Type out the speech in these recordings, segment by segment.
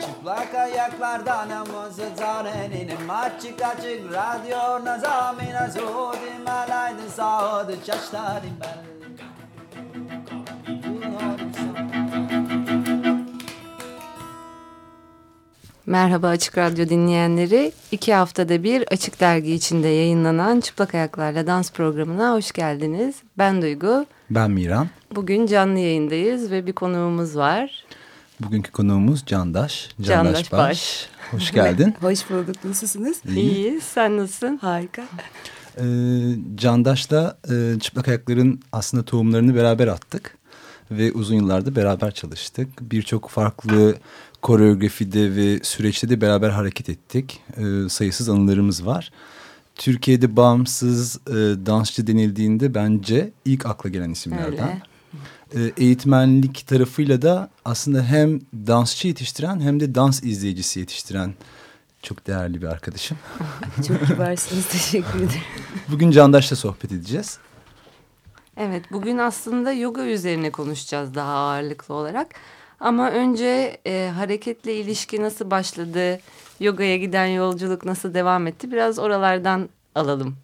Çıplak ayaklardan namazı zarenin Açık açık radyo nazamina Zudi malaydı sağdı çaştarim ben Merhaba Açık Radyo dinleyenleri. İki haftada bir Açık Dergi içinde yayınlanan Çıplak Ayaklarla Dans programına hoş geldiniz. Ben Duygu. Ben Miran. Bugün canlı yayındayız ve bir konuğumuz var. Bugünkü konuğumuz Candaş. Candaş, Candaş Baş. Baş. Hoş geldin. hoş bulduk. Nasılsınız? İyi. İyiyiz. Sen nasılsın? Harika. Ee, Candaş'la e, Çıplak Ayaklar'ın aslında tohumlarını beraber attık. Ve uzun yıllarda beraber çalıştık. Birçok farklı koreografide ve süreçte de beraber hareket ettik. E, sayısız anılarımız var. Türkiye'de bağımsız e, dansçı denildiğinde bence ilk akla gelen isimlerden. Öyle. E, eğitmenlik tarafıyla da aslında hem dansçı yetiştiren hem de dans izleyicisi yetiştiren çok değerli bir arkadaşım. çok kibarsınız teşekkür ederim. Bugün Candaş'la sohbet edeceğiz. Evet bugün aslında yoga üzerine konuşacağız daha ağırlıklı olarak. Ama önce e, hareketle ilişki nasıl başladı, yogaya giden yolculuk nasıl devam etti biraz oralardan alalım.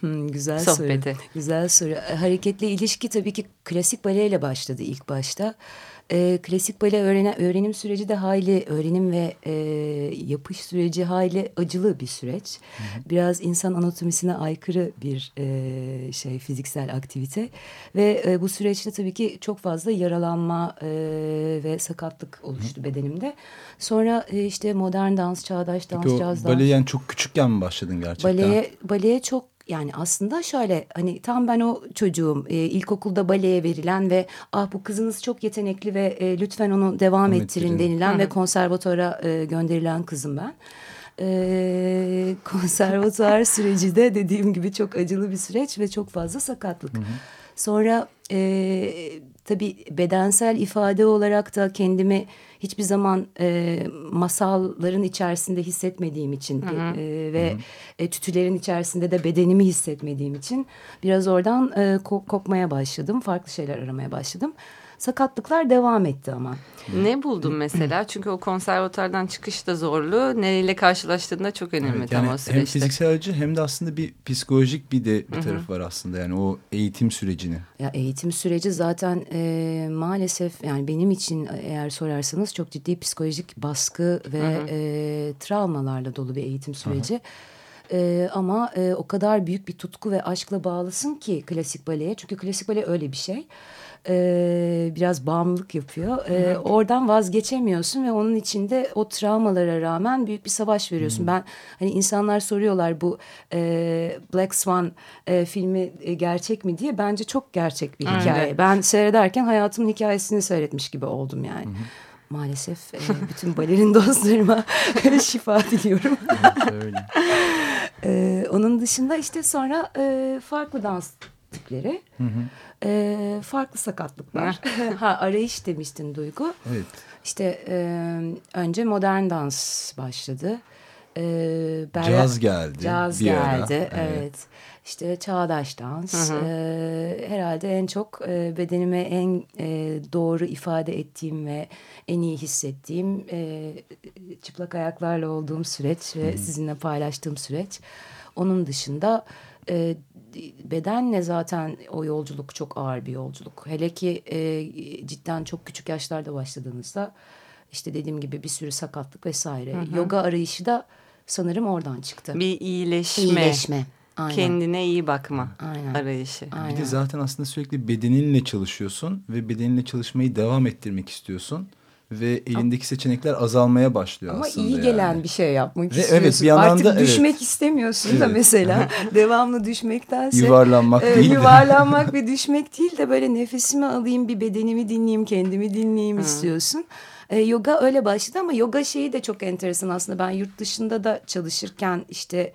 Hmm, güzel sohbeti. soru. Güzel soru. Hareketle ilişki tabii ki klasik baleyle başladı ilk başta. E, klasik bale öğrenen, öğrenim süreci de hayli öğrenim ve e, yapış süreci hayli acılı bir süreç. Hı hı. Biraz insan anatomisine aykırı bir e, şey fiziksel aktivite ve e, bu süreçte tabii ki çok fazla yaralanma e, ve sakatlık oluştu hı. bedenimde. Sonra e, işte modern dans, çağdaş dans, Peki caz dans. Baleye yani çok küçükken mi başladın gerçekten? Baleye, baleye çok yani aslında şöyle hani tam ben o çocuğum e, ilkokulda baleye verilen ve ah bu kızınız çok yetenekli ve e, lütfen onu devam ettirin, ettirin denilen Hı. ve konservatuara e, gönderilen kızım ben. E, konservatuar süreci de dediğim gibi çok acılı bir süreç ve çok fazla sakatlık. Hı hı. Sonra e, tabii bedensel ifade olarak da kendimi hiçbir zaman e, masalların içerisinde hissetmediğim için hı hı. E, ve hı hı. E, tütülerin içerisinde de bedenimi hissetmediğim için biraz oradan e, kopmaya başladım. Farklı şeyler aramaya başladım sakatlıklar devam etti ama. Ne buldun mesela? Çünkü o konservatuardan çıkış da zorlu. Neyle karşılaştığında çok önemli evet, yani o süreçte. Hem fiziksel acı hem de aslında bir psikolojik bir de bir tarafı var aslında. Yani o eğitim sürecini. Ya eğitim süreci zaten e, maalesef yani benim için eğer sorarsanız çok ciddi psikolojik baskı ve E, travmalarla dolu bir eğitim süreci. Hı hı. Ee, ama e, o kadar büyük bir tutku ve aşkla bağlısın ki klasik baleye. Çünkü klasik bale öyle bir şey e, biraz bağımlılık yapıyor. E, oradan vazgeçemiyorsun ve onun içinde o travmalara rağmen büyük bir savaş veriyorsun. Ben hani insanlar soruyorlar bu e, Black Swan e, filmi e, gerçek mi diye. Bence çok gerçek bir hikaye. Aynen. Ben seyrederken hayatımın hikayesini seyretmiş gibi oldum yani. Hı maalesef e, bütün balerin dostlarıma şifa diliyorum. öyle. e, onun dışında işte sonra e, farklı dans tipleri. Hı hı. E, farklı sakatlıklar. ha arayış demiştin Duygu. Evet. İşte e, önce modern dans başladı. E, caz geldi. Caz geldi. Ara. Evet. evet. İşte çağdaş dans. Hı hı. E, herhalde en çok e, bedenime en e, doğru ifade ettiğim ve en iyi hissettiğim e, çıplak ayaklarla olduğum süreç ve hı hı. sizinle paylaştığım süreç. Onun dışında e, bedenle zaten o yolculuk çok ağır bir yolculuk. Hele ki e, cidden çok küçük yaşlarda başladığınızda işte dediğim gibi bir sürü sakatlık vesaire. Hı hı. Yoga arayışı da sanırım oradan çıktı. Bir iyileşme. İyileşme. Aynen. Kendine iyi bakma Aynen. arayışı. Aynen. Bir de zaten aslında sürekli bedeninle çalışıyorsun ve bedeninle çalışmayı devam ettirmek istiyorsun ve elindeki seçenekler azalmaya başlıyor Ama aslında. Ama iyi gelen bir şey yapmak ve istiyorsun. Evet bir yandan Artık da, düşmek evet. istemiyorsun evet. da mesela. devamlı düşmektense. Yuvarlanmak e, değil Yuvarlanmak ve düşmek değil de böyle nefesimi alayım bir bedenimi dinleyeyim kendimi dinleyeyim istiyorsun. E, yoga öyle başladı ama yoga şeyi de çok enteresan aslında. Ben yurt dışında da çalışırken işte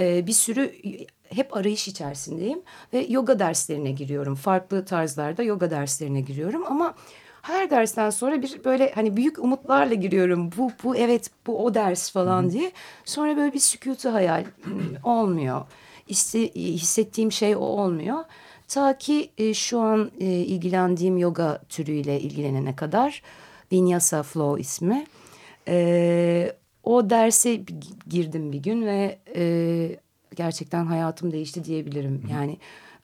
e, bir sürü hep arayış içerisindeyim. Ve yoga derslerine giriyorum. Farklı tarzlarda yoga derslerine giriyorum ama her dersten sonra bir böyle hani büyük umutlarla giriyorum. Bu bu evet bu o ders falan Hı. diye. Sonra böyle bir sükutu hayal olmuyor. İste, hissettiğim şey o olmuyor. Ta ki e, şu an e, ilgilendiğim yoga türüyle ilgilenene kadar Vinyasa Flow ismi. E, o derse girdim bir gün ve e, gerçekten hayatım değişti diyebilirim. Yani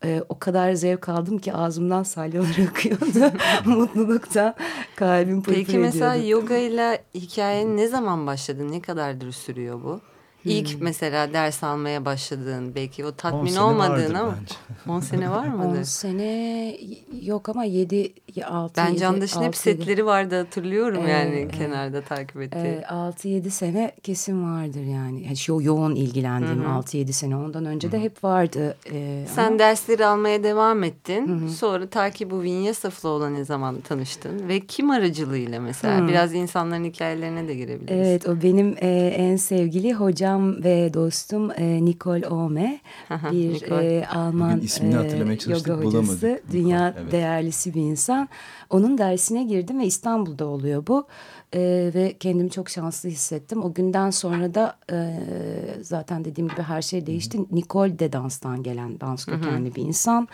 e, o kadar zevk aldım ki ağzımdan salyalar akıyordu. Mutluluktan kalbim pırpır Peki mesela yoga ile hikayen ne zaman başladı? Ne kadardır sürüyor bu? İlk Hmm. mesela ders almaya başladığın belki o 10 tatmin olmadığın ama bence. 10 sene var 10 mıdır? sene yok ama 7 6 Ben Candaş'ın hep setleri vardı hatırlıyorum Ee, yani evet. kenarda takip ettiği. 6-7 sene kesin vardır yani. yani şu yoğun ilgilendiğim 6-7 sene ondan önce de hep vardı. Ee, Sen ama- dersleri almaya devam ettin. Sonra ta ki bu Vinyasa Flow'la ne zaman tanıştın? Ve kim aracılığıyla mesela? Biraz insanların hikayelerine de girebiliriz. Evet o benim e, en sevgili hocam ve dostum e, Nicole Ome. Aha, bir Nicole. e, Alman Bugün ismini hatırlamaya çalıştık, yoga bulamadık. hocası. Dünya Nicole, evet. değerlisi bir insan. Onun dersine girdim ve İstanbul'da oluyor bu. E, ve kendimi çok şanslı hissettim. O günden sonra da e, zaten dediğim gibi her şey değişti. Nicole de danstan gelen dans kökenli bir insan.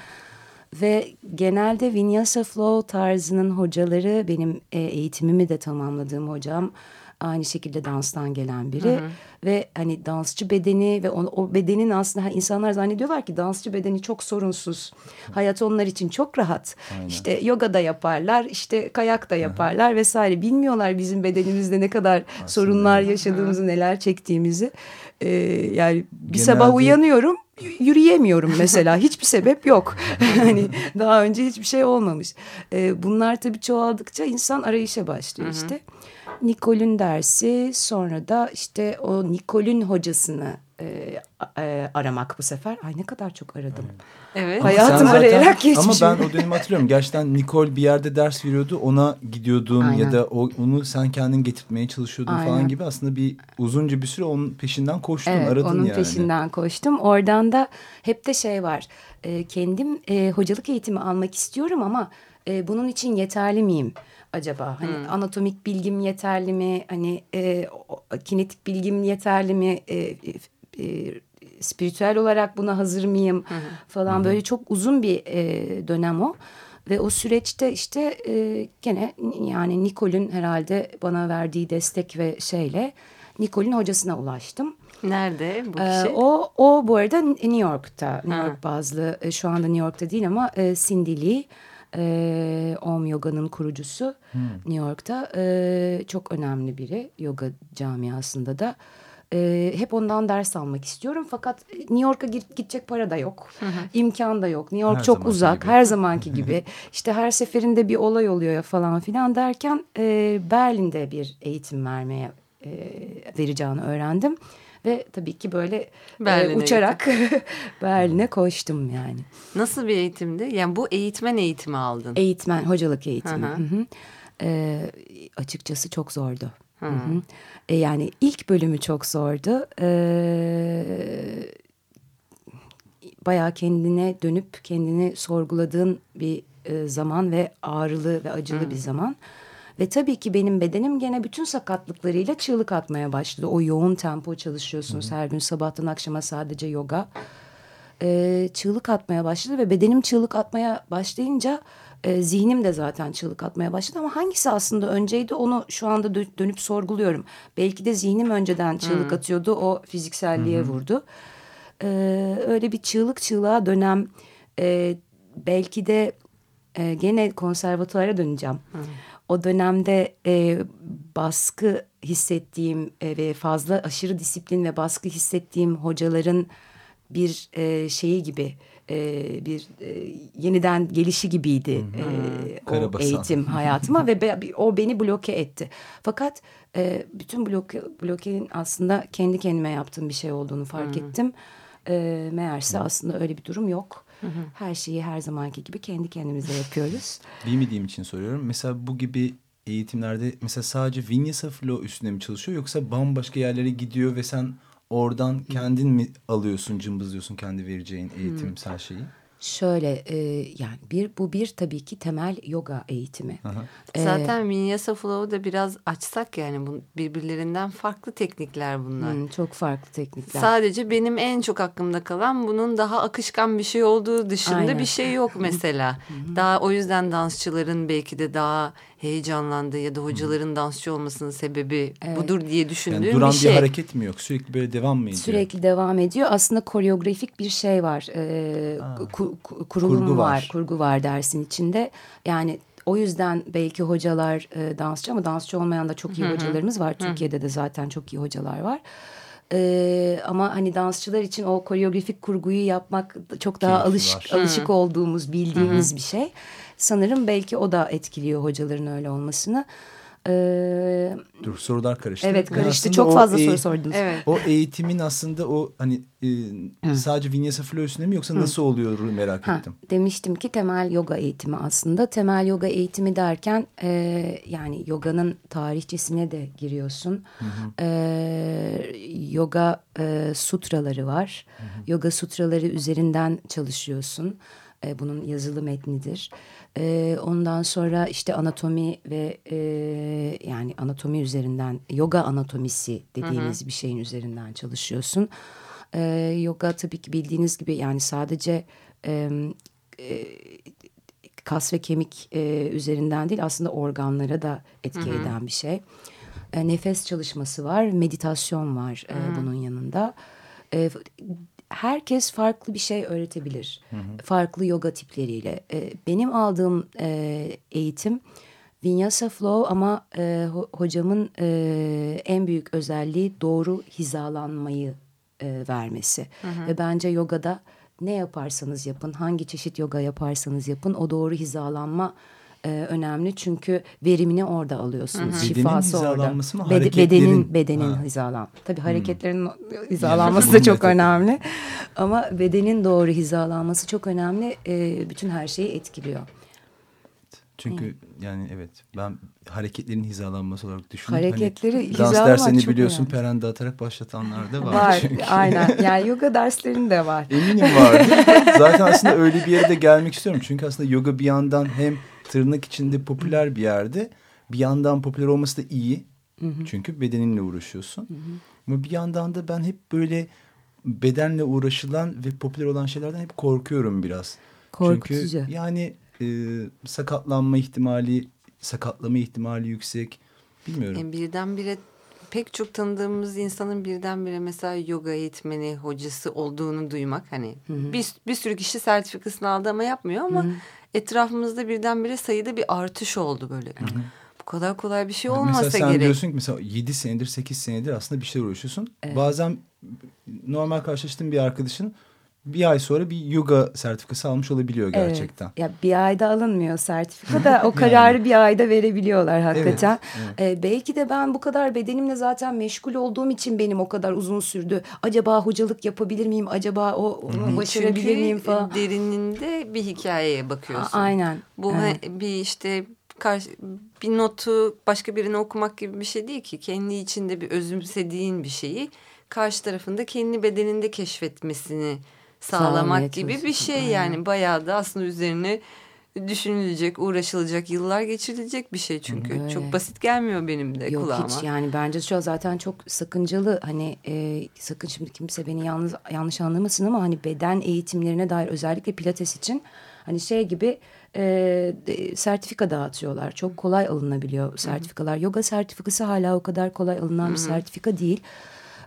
Ve genelde Vinyasa Flow tarzının hocaları benim e, eğitimimi de tamamladığım hocam aynı şekilde danstan gelen biri ve hani dansçı bedeni ve o, o bedenin aslında ha, insanlar zannediyorlar ki dansçı bedeni çok sorunsuz. Hayat onlar için çok rahat. İşte yoga da yaparlar, işte kayak da yaparlar vesaire. Bilmiyorlar bizim bedenimizde ne kadar sorunlar yaşadığımızı, neler çektiğimizi. Ee, yani bir Genelde- sabah uyanıyorum yürüyemiyorum mesela. Hiçbir sebep yok. Hani daha önce hiçbir şey olmamış. Ee, bunlar tabii çoğaldıkça insan arayışa başlıyor işte. Nikol'ün dersi sonra da işte o Nikol'ün hocasını e, e, aramak bu sefer ay ne kadar çok aradım Evet. Hayat- Hayatım zaten- arayarak geçmişim. Ama ben o dönemi hatırlıyorum. Gerçekten Nicole bir yerde ders veriyordu. Ona gidiyordun Aynen. ya da o, onu sen kendin getirtmeye çalışıyordun Aynen. falan gibi. Aslında bir uzunca bir süre onun peşinden koştun, Evet, aradın onun yani. peşinden koştum. Oradan da hep de şey var. E, kendim e, hocalık eğitimi almak istiyorum ama e, bunun için yeterli miyim acaba? Hani anatomik bilgim yeterli mi? Hani e, o- kinetik bilgim yeterli mi? E, e, e, spiritüel olarak buna hazır mıyım? Falan böyle çok uzun bir e, dönem o. Ve o süreçte işte e, gene yani Nikol'ün herhalde bana verdiği destek ve şeyle Nikol'ün hocasına ulaştım. Nerede bu Ee, kişi? o o bu arada New York'ta, New Ha. York bazlı. E, Şu anda New York'ta değil ama e, Cindy Lee, e, Om Yoga'nın kurucusu New York'ta. E, çok önemli biri yoga camiasında da. E, hep ondan ders almak istiyorum fakat New York'a git- gidecek para da yok. imkan da yok. New York Her çok uzak. gibi. Her zamanki gibi. İşte her seferinde bir olay oluyor ya falan filan derken e, Berlin'de bir eğitim vermeye e, vereceğini öğrendim. Ve tabii ki böyle e, Berlin'e uçarak Berlin'e koştum yani. Nasıl bir eğitimdi? Yani bu eğitmen eğitimi aldın. Eğitmen, hocalık eğitimi. Hı hı. Hı hı. E, açıkçası çok zordu. Hı hı. E, yani ilk bölümü çok zordu. E, bayağı kendine dönüp kendini sorguladığın bir e, zaman ve ağrılı ve acılı bir zaman. Ve tabii ki benim bedenim gene bütün sakatlıklarıyla çığlık atmaya başladı. O yoğun tempo çalışıyorsunuz her gün sabahtan akşama sadece yoga. E, çığlık atmaya başladı ve bedenim çığlık atmaya başlayınca e, zihnim de zaten çığlık atmaya başladı. Ama hangisi aslında önceydi onu şu anda dö- dönüp sorguluyorum. Belki de zihnim önceden çığlık atıyordu o fizikselliğe vurdu. Ee, öyle bir çığlık çığlığa dönem e, belki de e, gene konservatuara döneceğim. O dönemde e, baskı hissettiğim e, ve fazla aşırı disiplin ve baskı hissettiğim hocaların bir e, şeyi gibi e, bir e, yeniden gelişi gibiydi e, o eğitim hayatıma ve be- o beni bloke etti. Fakat e, bütün bloke, blokenin aslında kendi kendime yaptığım bir şey olduğunu fark ettim. E, meğerse aslında öyle bir durum yok. Her şeyi her zamanki gibi kendi kendimize yapıyoruz. Bilmediğim için soruyorum. Mesela bu gibi eğitimlerde mesela sadece Vinyasa Flow üstüne mi çalışıyor yoksa bambaşka yerlere gidiyor ve sen oradan kendin mi alıyorsun, cımbızlıyorsun kendi vereceğin eğitimsel şeyi? Şöyle e, yani bir bu bir tabii ki temel yoga eğitimi. Aha. Ee, Zaten Vinyasa Flow'u da biraz açsak yani bu birbirlerinden farklı teknikler bunlar. Hmm, çok farklı teknikler. Sadece benim en çok aklımda kalan bunun daha akışkan bir şey olduğu dışında Aynen. bir şey yok mesela. daha o yüzden dansçıların belki de daha heyecanlandığı ya da hocaların dansçı olmasının sebebi Evet. budur diye düşündüğüm Yani duran bir bir, şey. hareket mi yok? Sürekli böyle devam mı ediyor? Sürekli devam ediyor. Aslında koreografik bir şey var. Ee, ku- ku- kurulum Kurgu var. var. Kurgu var dersin içinde. Yani o yüzden belki hocalar e, dansçı ama dansçı olmayan da çok iyi hocalarımız var. Türkiye'de de zaten çok iyi hocalar var. Ee, ama hani dansçılar için o koreografik kurguyu yapmak çok daha alışık var. alışık olduğumuz, bildiğimiz bir şey. Sanırım belki o da etkiliyor hocaların öyle olmasını. Ee, Dur sorular karıştı. evet karıştı. aslında Çok fazla soru sordunuz. Evet. O eğitimin aslında o hani e, sadece vinyasa flow üstünde mi yoksa nasıl oluyor merak Ha, ettim. demiştim ki temel yoga eğitimi aslında. Temel yoga eğitimi derken e, yani yoganın tarihçesine de giriyorsun. E, yoga e, sutraları var. Yoga sutraları üzerinden çalışıyorsun. E, bunun yazılı metnidir. E, ondan sonra işte anatomi ve e, yani anatomi üzerinden yoga anatomisi dediğimiz bir şeyin üzerinden çalışıyorsun. E, yoga tabii ki bildiğiniz gibi yani sadece e, e, kas ve kemik e, üzerinden değil aslında organlara da etki eden bir şey. E, nefes çalışması var, meditasyon var e, bunun yanında. E, herkes farklı bir şey öğretebilir. Farklı yoga tipleriyle. E, benim aldığım e, eğitim Vinyasa Flow ama e, ho- hocamın e, en büyük özelliği doğru hizalanmayı e, vermesi. Ve bence yogada ne yaparsanız yapın, hangi çeşit yoga yaparsanız yapın o doğru hizalanma e, önemli. Çünkü verimini orada alıyorsunuz. Bedenin Şifası orada. mı, hareketlerin? bedenin bedenin Ha. hizalan. Tabii hareketlerin hizalanması da çok önemli. Ama bedenin doğru hizalanması çok önemli. E, bütün her şeyi etkiliyor. Çünkü yani evet ben hareketlerin hizalanması olarak düşündüm. Hareketleri hani, dans hizalamak derslerini çok biliyorsun önemli. perende atarak başlatanlar da var. Var, çünkü. aynen. Yani yoga derslerinin de var. Eminim vardır. Zaten aslında öyle bir yere de gelmek istiyorum. Çünkü aslında yoga bir yandan hem tırnak içinde popüler bir yerde bir yandan popüler olması da iyi. Çünkü bedeninle uğraşıyorsun. Ama bir yandan da ben hep böyle bedenle uğraşılan ve popüler olan şeylerden hep korkuyorum biraz. Korkutucu. Çünkü yani e, sakatlanma ihtimali, sakatlama ihtimali yüksek. Bilmiyorum. Yani birdenbire pek çok tanıdığımız insanın birdenbire mesela yoga eğitmeni, hocası olduğunu duymak hani bir, bir sürü kişi sertifikasını aldı ama yapmıyor ama etrafımızda birdenbire sayıda bir artış oldu böyle. Bu kadar kolay bir şey olmasa mesela sen gerek. diyorsun ki mesela 7 senedir 8 senedir aslında bir şeyler uğraşıyorsun. Bazen normal karşılaştığın bir arkadaşın bir ay sonra bir yoga sertifikası almış olabiliyor gerçekten. Evet. Ya bir ayda alınmıyor sertifika da o kararı bir ayda verebiliyorlar hakikaten. Ee, belki de ben bu kadar bedenimle zaten meşgul olduğum için benim o kadar uzun sürdü. Acaba hocalık yapabilir miyim? Acaba o onu başarabilir Çünkü miyim falan. derininde bir hikayeye bakıyorsun. A- aynen. Bu Evet. bir işte karşı, bir notu başka birine okumak gibi bir şey değil ki. Kendi içinde bir özümsediğin bir şeyi karşı tarafında kendi bedeninde keşfetmesini sağlamak gibi bir şey Aynen. yani bayağı da aslında üzerine düşünülecek, uğraşılacak, yıllar geçirilecek bir şey çünkü. Öyle. Çok basit gelmiyor benim de Yok kulağıma. hiç yani bence şu an zaten çok sakıncalı hani e, sakın şimdi kimse beni yalnız yanlış anlamasın ama hani beden eğitimlerine dair özellikle pilates için hani şey gibi e, sertifika dağıtıyorlar. Çok kolay alınabiliyor sertifikalar. Yoga sertifikası hala o kadar kolay alınan bir sertifika değil.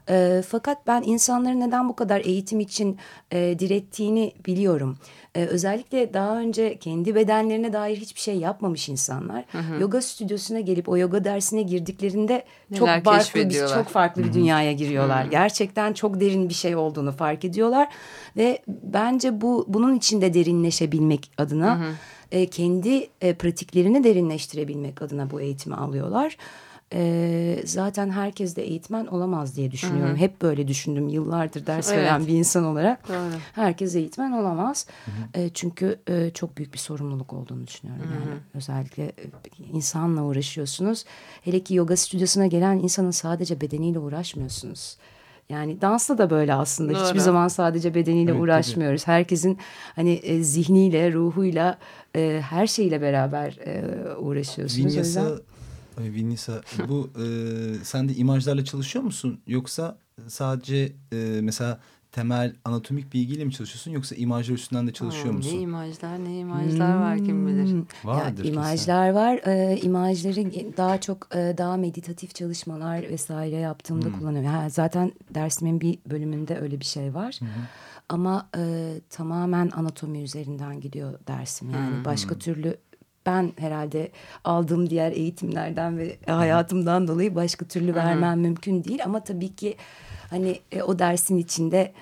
E, fakat ben insanların neden bu kadar eğitim için e, direttiğini biliyorum. E, özellikle daha önce kendi bedenlerine dair hiçbir şey yapmamış insanlar yoga stüdyosuna gelip o yoga dersine girdiklerinde çok Neler farklı bir çok farklı bir dünyaya giriyorlar. Gerçekten çok derin bir şey olduğunu fark ediyorlar ve bence bu bunun içinde derinleşebilmek adına e, kendi e, pratiklerini derinleştirebilmek adına bu eğitimi alıyorlar. E, zaten herkes de eğitmen olamaz diye düşünüyorum. Hep böyle düşündüm yıllardır ders Evet. veren bir insan olarak. Doğru. Herkes eğitmen olamaz. E, çünkü e, çok büyük bir sorumluluk olduğunu düşünüyorum. Yani özellikle e, insanla uğraşıyorsunuz. Hele ki yoga stüdyosuna gelen insanın sadece bedeniyle uğraşmıyorsunuz. Yani dansla da böyle aslında. Doğru. Hiçbir zaman sadece bedeniyle Evet, uğraşmıyoruz. Herkesin hani e, zihniyle, ruhuyla, e, her şeyle beraber e, uğraşıyorsunuz. Vinyasa, Vinyasa bu e, sen de imajlarla çalışıyor musun? Yoksa sadece e, mesela temel anatomik bilgiyle mi çalışıyorsun yoksa imajlar üstünden de çalışıyor Aa, musun? Ne imajlar ne imajlar var kim bilir. Hmm. Vardır Ya, imajlar var. Ee, imajları daha çok e, daha meditatif çalışmalar vesaire yaptığımda Hmm. kullanıyorum. Ha, zaten dersimin bir bölümünde öyle bir şey var. Ama e, tamamen anatomi üzerinden gidiyor dersim. Yani başka türlü ben herhalde aldığım diğer eğitimlerden ve hayatımdan dolayı başka türlü vermem mümkün değil. Ama tabii ki hani e, o dersin içinde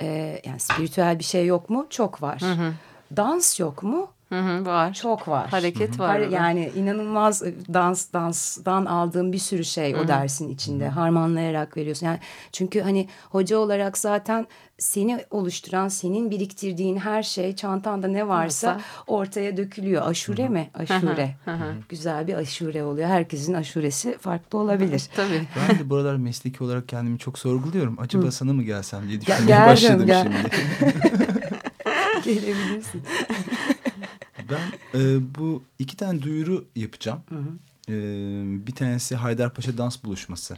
e, yani spiritüel bir şey yok mu? Çok var. Dans yok mu? Hı hı, var. Çok var. Hareket var. Har- orada. yani inanılmaz e, dans danstan aldığım bir sürü şey o dersin içinde harmanlayarak veriyorsun. Yani çünkü hani hoca olarak zaten seni oluşturan, senin biriktirdiğin her şey çantanda ne varsa Varsa. ortaya dökülüyor. Aşure mi? Aşure. Güzel bir aşure oluyor. Herkesin aşuresi farklı olabilir. Tabii. Ben de buralar mesleki olarak kendimi çok sorguluyorum. Acaba sana mı gelsem diye düşünmeye geldim, başladım gel. şimdi. Gelebilirsin. Ben e, bu iki tane duyuru yapacağım. E, bir tanesi Haydarpaşa Dans Buluşması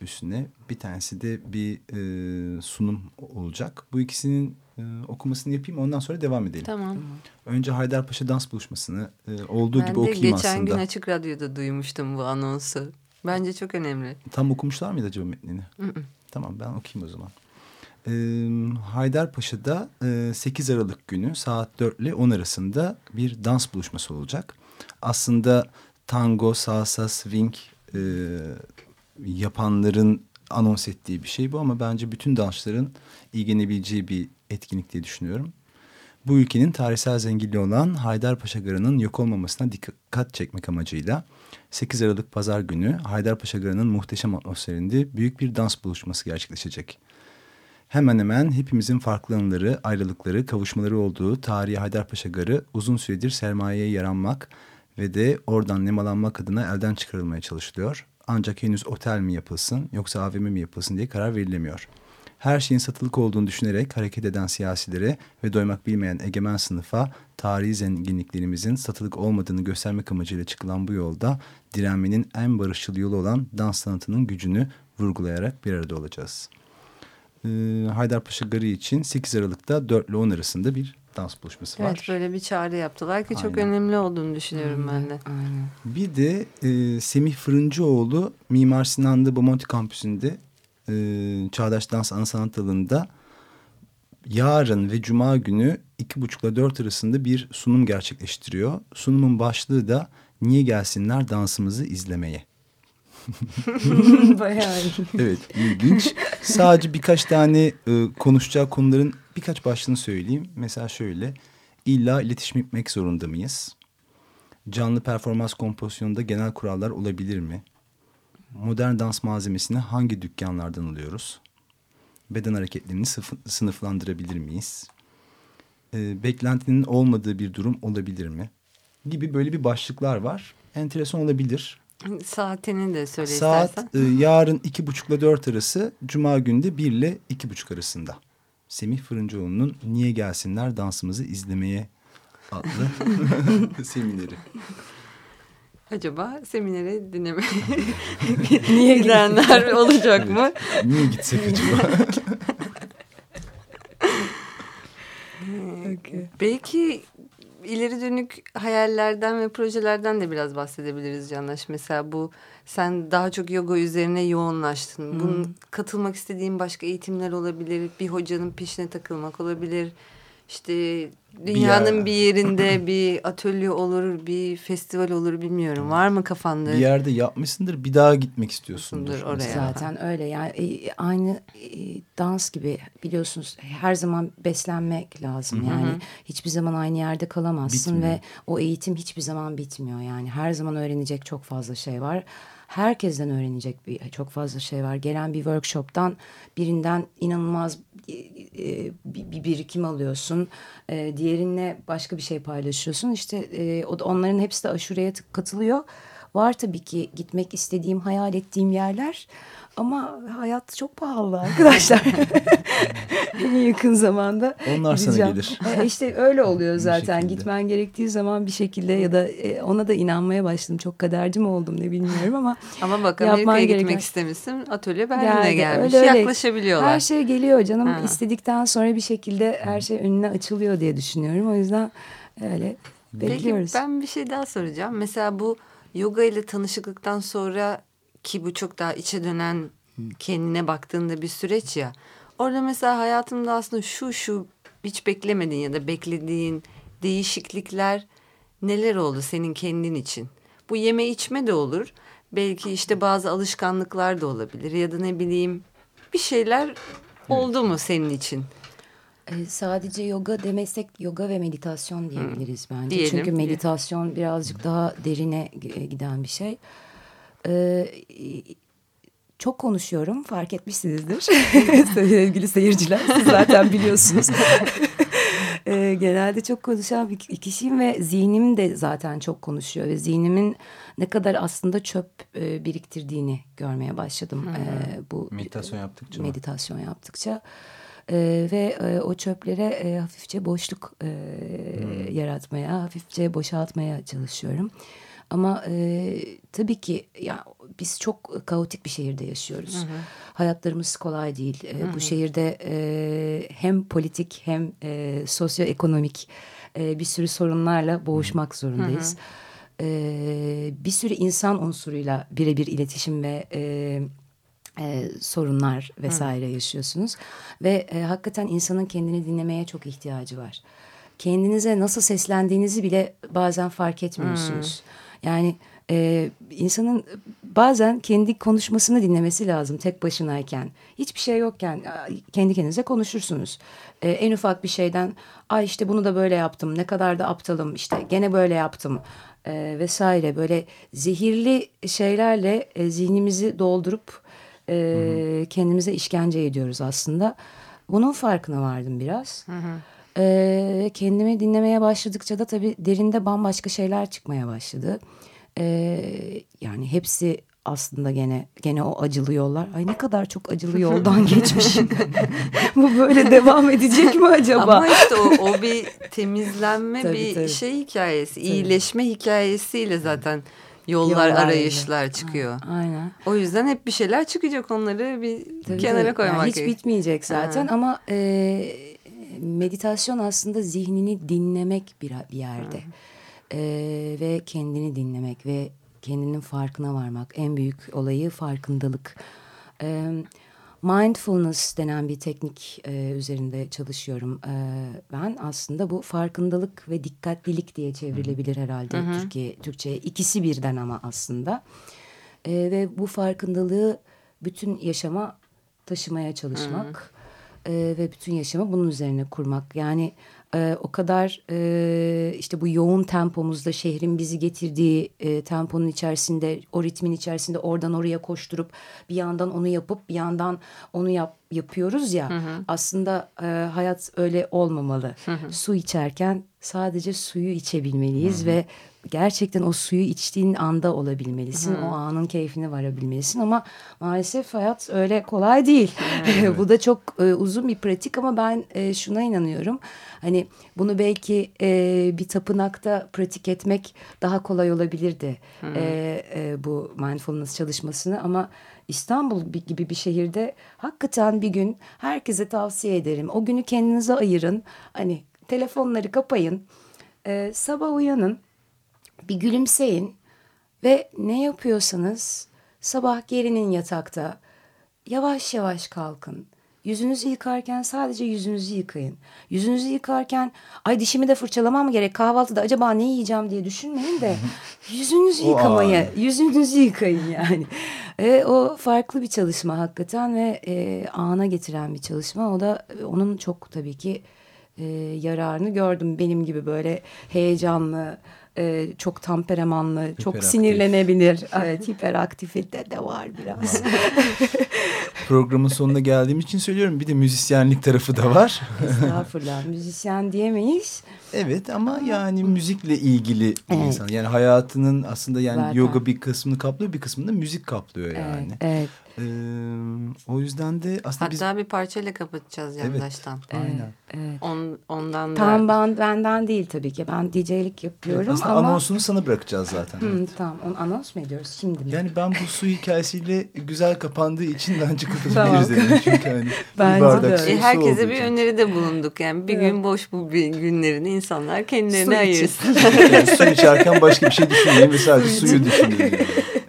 üstüne. Bir tanesi de bir e, sunum olacak. Bu ikisinin e, okumasını yapayım ondan sonra devam edelim. Tamam. Önce Haydarpaşa Dans Buluşması'nı e, olduğu Ben gibi de okuyayım geçen aslında. gün Açık Radyo'da duymuştum bu anonsu. Bence çok önemli. Tam okumuşlar mıydı acaba metnini? Tamam ben okuyayım o zaman. Haydarpaşa'da e, 8 Aralık günü saat 4 ile 10 arasında bir dans buluşması olacak. Aslında tango, salsa, swing yapanların anons ettiği bir şey bu ama bence bütün dansçıların ilgilenebileceği bir etkinlik diye düşünüyorum. Bu ülkenin tarihsel zenginliği olan Haydarpaşa Garı'nın yok olmamasına dikkat çekmek amacıyla 8 Aralık Pazar günü Haydarpaşa Garı'nın muhteşem atmosferinde büyük bir dans buluşması gerçekleşecek. Hemen hemen hepimizin farklı anıları, ayrılıkları, kavuşmaları olduğu tarihi Haydarpaşa Garı uzun süredir sermayeye yaranmak ve de oradan nemalanmak adına elden çıkarılmaya çalışılıyor. Ancak henüz otel mi yapılsın yoksa AVM mi yapılsın diye karar verilemiyor. Her şeyin satılık olduğunu düşünerek hareket eden siyasilere ve doymak bilmeyen egemen sınıfa tarihi zenginliklerimizin satılık olmadığını göstermek amacıyla çıkılan bu yolda direnmenin en barışçıl yolu olan dans sanatının gücünü vurgulayarak bir arada olacağız. Ee, Haydarpaşa Garı için 8 Aralık'ta 4 ile 10 arasında bir dans buluşması var. Evet böyle bir çağrı yaptılar ki çok Aynen. önemli olduğunu düşünüyorum ben de. Aynen. Bir de e, Semih Fırıncıoğlu Mimar Sinan'da Bomonti kampüsünde e, Çağdaş Dans Ana Sanat yarın ve cuma günü iki buçukla dört arasında bir sunum gerçekleştiriyor. Sunumun başlığı da Niye gelsinler dansımızı izlemeye. Bayağı. Evet ilginç. Sadece birkaç tane e, konuşacağı konuların birkaç başlığını söyleyeyim. Mesela şöyle. İlla iletişim etmek zorunda mıyız? Canlı performans kompozisyonunda genel kurallar olabilir mi? Modern dans malzemesini hangi dükkanlardan alıyoruz? Beden hareketlerini sınıflandırabilir miyiz? E, beklentinin olmadığı bir durum olabilir mi? Gibi böyle bir başlıklar var. Enteresan olabilir. Saatini de söyle Saat istersen. e, yarın iki buçukla dört arası, cuma günde bir ile iki buçuk arasında. Semih Fırıncıoğlu'nun Niye Gelsinler Dansımızı izlemeye adlı semineri. Acaba seminere dinleme niye gidenler olacak mı? Niye gitsek acaba? Belki ileri dönük hayallerden ve projelerden de biraz bahsedebiliriz Candaş. Mesela bu sen daha çok yoga üzerine yoğunlaştın. Bunun katılmak istediğin başka eğitimler olabilir. Bir hocanın peşine takılmak olabilir. İşte dünyanın yer- bir, yerinde bir atölye olur, bir festival olur bilmiyorum. Var mı kafanda? bir yerde yapmışsındır bir daha gitmek istiyorsundur. Oraya. mesela. Zaten öyle yani e, aynı e, dans gibi biliyorsunuz her zaman beslenmek lazım yani hiçbir zaman aynı yerde kalamazsın Bitmiyor. ve o eğitim hiçbir zaman bitmiyor yani her zaman öğrenecek çok fazla şey var. Herkesten öğrenecek bir çok fazla şey var. Gelen bir workshop'tan birinden inanılmaz e, e, bir, bir birikim alıyorsun. E, diğerinle başka bir şey paylaşıyorsun. İşte onların hepsi de aşureye katılıyor. Var tabii ki gitmek istediğim, hayal ettiğim yerler. Ama hayat çok pahalı arkadaşlar. en yakın zamanda Onlar sana gideceğim. gelir. E, işte öyle oluyor zaten. Gitmen gerektiği zaman bir şekilde ya da e, ona da inanmaya başladım. Çok kaderci mi oldum ne bilmiyorum ama Ama bak Amerika'ya gereken- gitmek istemişsin. Atölye Berlin'e Geldi, gelmiş. öyle öyle. Yaklaşabiliyorlar. her şey geliyor canım. Ha. istedikten sonra bir şekilde her şey önüne açılıyor diye düşünüyorum. O yüzden öyle bekliyoruz. Peki ben bir şey daha soracağım. Mesela bu yoga ile tanışıklıktan sonra ki bu çok daha içe dönen kendine baktığında bir süreç ya. Orada mesela hayatımda aslında şu şu hiç beklemediğin ya da beklediğin değişiklikler neler oldu senin kendin için? Bu yeme içme de olur. Belki işte bazı alışkanlıklar da olabilir ya da ne bileyim bir şeyler oldu mu senin için? Ee, sadece yoga demesek yoga ve meditasyon diyebiliriz bence. Diyelim. Çünkü meditasyon birazcık daha derine g- giden bir şey. Ee, çok konuşuyorum fark etmişsinizdir sevgili seyirciler siz zaten biliyorsunuz. Ee, genelde çok konuşan bir kişiyim ve zihnim de zaten çok konuşuyor ve zihnimin ne kadar aslında çöp e, biriktirdiğini görmeye başladım. Ee, bu Meditasyon yaptıkça mı? meditasyon yaptıkça Ee, ve e, o çöplere e, hafifçe boşluk e, yaratmaya, hafifçe boşaltmaya çalışıyorum. Ama e, tabii ki ya biz çok kaotik bir şehirde yaşıyoruz. Hayatlarımız kolay değil. E, Bu şehirde e, hem politik hem e, sosyoekonomik e, bir sürü sorunlarla boğuşmak zorundayız. E, bir sürü insan unsuruyla birebir iletişim ve e, e, sorunlar vesaire yaşıyorsunuz ve e, hakikaten insanın kendini dinlemeye çok ihtiyacı var. Kendinize nasıl seslendiğinizi bile bazen fark etmiyorsunuz. Yani e, insanın bazen kendi konuşmasını dinlemesi lazım tek başınayken. Hiçbir şey yokken kendi kendinize konuşursunuz. E, en ufak bir şeyden ay işte bunu da böyle yaptım ne kadar da aptalım işte gene böyle yaptım e, vesaire böyle zehirli şeylerle e, zihnimizi doldurup e, kendimize işkence ediyoruz aslında. Bunun farkına vardım biraz. E, kendimi dinlemeye başladıkça da tabii derinde bambaşka şeyler çıkmaya başladı. E, yani hepsi aslında gene gene o acılı yollar. Ay ne kadar çok acılı yoldan geçmişim. Bu böyle devam edecek mi acaba? Ama işte o, o bir temizlenme Tabii, bir tabii. şey hikayesi, iyileşme hikayesiyle zaten yollar, Yollar arayışlar çıkıyor. Aynen. O yüzden hep bir şeyler çıkacak onları bir Tabii, kenara tabii. koymak Yani hiç bitmeyecek zaten ama e, meditasyon aslında zihnini dinlemek bir, bir yerde. E, ve kendini dinlemek ve kendinin farkına varmak. En büyük olayı farkındalık. E, mindfulness denen bir teknik e, üzerinde çalışıyorum. E, ben aslında bu farkındalık ve dikkatlilik diye çevrilebilir herhalde Türkiye Türkçe'ye. İkisi birden ama aslında. E, ve bu farkındalığı bütün yaşama taşımaya çalışmak e, ve bütün yaşamı bunun üzerine kurmak. Yani e, o kadar e, işte bu yoğun tempomuzda şehrin bizi getirdiği e, temponun içerisinde, o ritmin içerisinde oradan oraya koşturup bir yandan onu yapıp bir yandan onu yap, yapıyoruz ya. Aslında e, hayat öyle olmamalı. Su içerken sadece suyu içebilmeliyiz ve gerçekten o suyu içtiğin anda olabilmelisin. O anın keyfine varabilmelisin ama maalesef hayat öyle kolay değil. Bu da çok e, uzun bir pratik ama ben e, şuna inanıyorum. Hani bunu belki e, bir tapınakta pratik etmek daha kolay olabilirdi. E, e, bu mindfulness çalışmasını ama İstanbul bi- gibi bir şehirde hakikaten bir gün herkese tavsiye ederim. O günü kendinize ayırın. Hani telefonları kapayın. E, sabah uyanın bir gülümseyin ve ne yapıyorsanız sabah gerinin yatakta yavaş yavaş kalkın. Yüzünüzü yıkarken sadece yüzünüzü yıkayın. Yüzünüzü yıkarken ay dişimi de fırçalamam gerek kahvaltıda acaba ne yiyeceğim diye düşünmeyin de yüzünüzü O yıkamaya, yüzünüzü yıkayın yani. E, o farklı bir çalışma hakikaten ve e, ana getiren bir çalışma. O da onun çok tabii ki e, yararını gördüm. Benim gibi böyle heyecanlı, e, çok temperamanlı, çok sinirlenebilir. Evet, hiperaktifite de var biraz. programın sonuna geldiğim için söylüyorum. Bir de müzisyenlik tarafı da var. Estağfurullah. Müzisyen diyemeyiz. Evet ama yani müzikle ilgili Evet. insan. Yani hayatının aslında yani Zaten. yoga bir kısmını kaplıyor bir kısmını da müzik kaplıyor yani. Evet, evet. Ee, o yüzden de aslında biz... Hatta bir parçayla kapatacağız Evet. yandaştan. Aynen. evet. On, ondan da Tam ben, benden değil tabii ki. Ben DJ'lik yapıyorum Aslında ama... anonsunu sana bırakacağız zaten. Hı, tamam. Onu anons mu ediyoruz şimdi mi? Yani ben bu su hikayesiyle güzel kapandığı için bence Tamam. kapatabiliriz dedim. Çünkü hani Bence bir bardak de. su, E, su herkese olduğu bir için. öneride bulunduk. Yani bir Evet. gün boş bu bir günlerini insanlar Su kendilerine ayırsın. Yani su içerken başka bir şey düşünmeyin ve sadece suyu düşünün. Yani.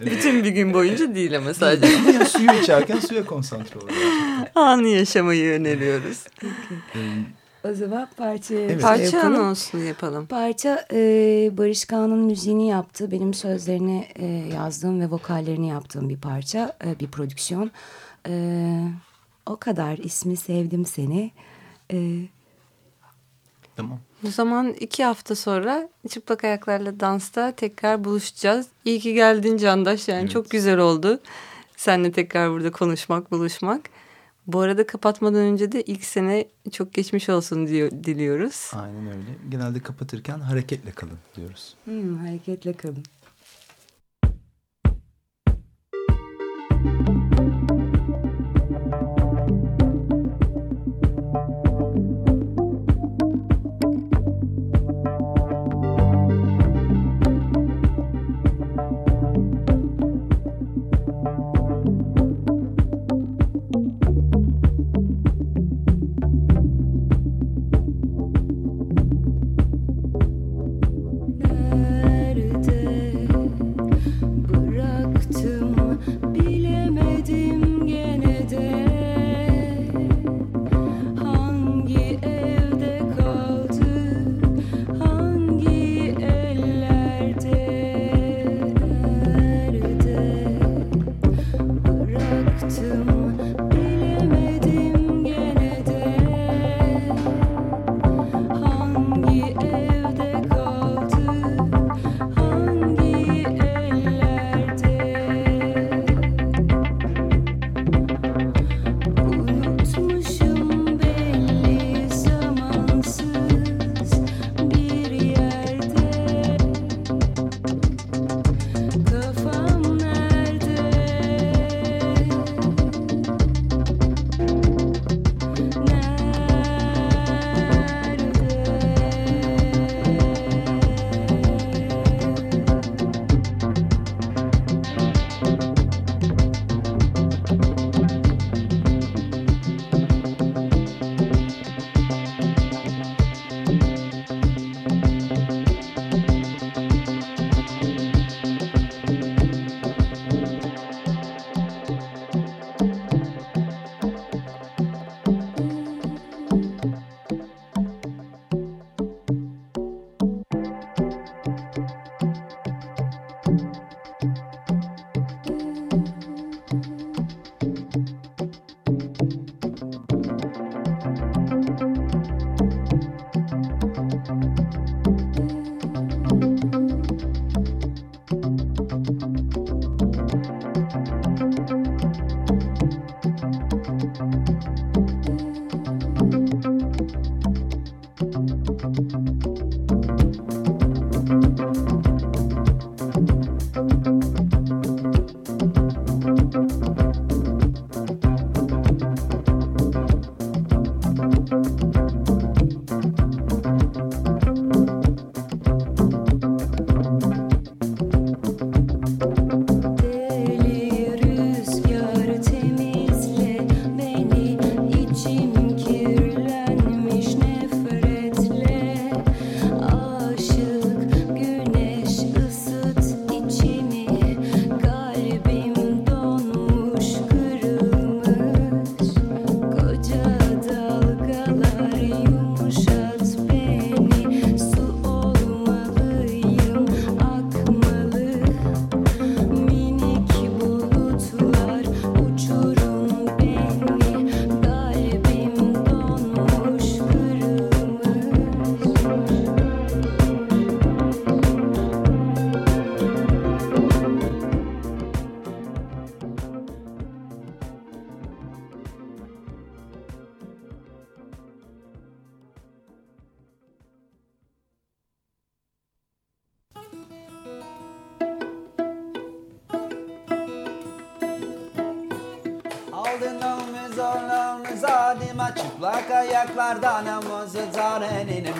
Bütün bir gün boyunca değil ama sadece yani suyu içerken suya konsantre olun. anı yaşamayı öneriyoruz. O zaman parçaya Evet. şey Parça yapalım. anonsunu yapalım. Parça e, Barış Kağan'ın müziğini yaptı. Benim sözlerini e, yazdığım ve vokallerini yaptığım bir parça, e, bir prodüksiyon. E, o kadar ismi sevdim seni. E, tamam. O zaman iki hafta sonra çıplak ayaklarla dansta tekrar buluşacağız. İyi ki geldin Candaş yani Evet. çok güzel oldu. Seninle tekrar burada konuşmak, buluşmak. Bu arada kapatmadan önce de ilk sene çok geçmiş olsun diyor, diliyoruz. Aynen öyle. Genelde kapatırken hareketle kalın diyoruz. hmm, hareketle kalın. Música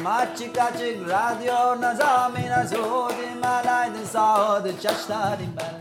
zarenin Açık açık radyo nazamina Zudim alaydın sağdı çaşlarım ben